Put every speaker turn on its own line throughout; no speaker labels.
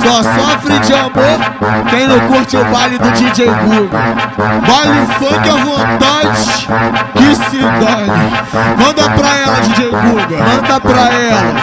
Só sofre de amor quem não curte o baile do DJ Guga. Baile funk à vontade, que se dane. Manda pra ela, DJ Guga, manda pra ela.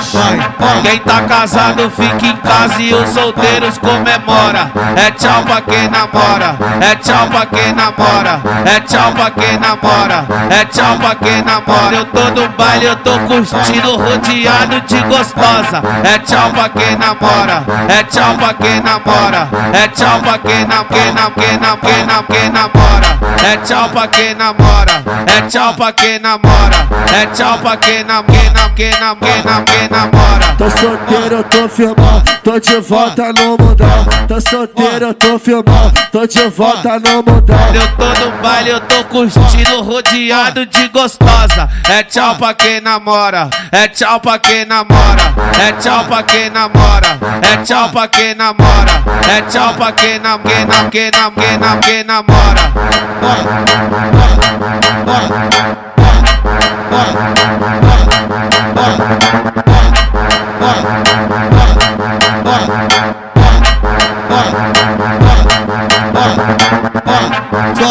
Vai,
Quem tá casado fica em casa e os solteiros comemora. É tchau pra quem namora, é tchau pra quem namora, é tchau pra quem namora, é tchau pra quem namora. Eu tô no baile, eu tô curtindo rodeado de gostosa. É tchau pra quem namora, é tchau pra quem namora, é tchau pra quem nam, quem nam, quem nam, quem nam, quem namora. É tchau pra quem namora, é tchau pra quem namora, é tchau pra quem nam, quem nam, quem nam, quem nam, quem namora.
Tô solteiro, eu tô firmão, tô de volta no mundão. Tô solteiro, eu tô firmão, tô de volta no mundão.
Eu tô no baile, eu tô curtindo rodeado de gostosa. É tchau pra quem namora, é tchau pra quem namora, é tchau pra quem namora, é tchau pra quem namora, é tchau pra quem nam, quem nam, quem nam, quem nam, quem namora.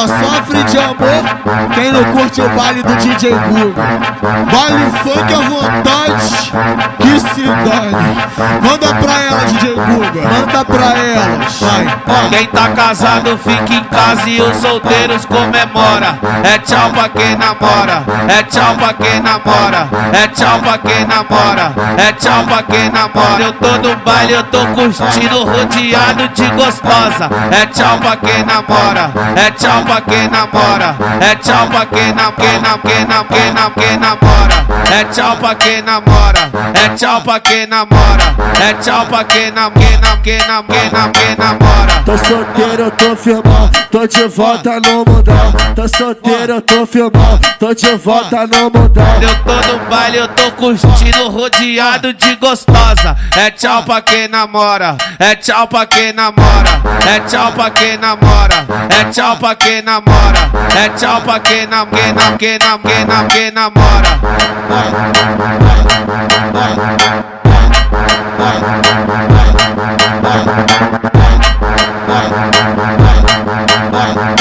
Sofre de amor quem não curte o baile do DJ Guga. Baile funk à vontade, que se dane. Manda pra ela, DJ Guga, manda pra ela. Vai,
Quem tá casado fica em casa e os solteiros comemora. É tchau pra quem namora, é tchau pra quem namora, é tchau pra quem namora, é tchau pra quem namora. Eu tô no baile, eu tô curtindo rodeado de gostosa. É tchau pra quem namora, é tchau pra quem namora, é tchau pra quem nam, quem nam, quem nam, quem nam, quem namora. É tchau pra quem namora, é tchau pra quem namora, é tchau pra quem nam, quem nam, quem nam, quem nam, quem namora.
Tô solteiro, eu tô firmão, tô de volta no mundão. Tô solteiro, eu tô firmão, tô de volta no mundão.
Eu tô no baile, eu tô curtindo rodeado de gostosa. É tchau pra quem namora, é tchau pra quem namora, é tchau pra quem namora, é tchau pra quem quem namora. É tchau pra quem nam, quem nam, quem nam, quem nam, quem namora. Vai, vai, vai, vai, vai, vai, vai, vai, vai, vai.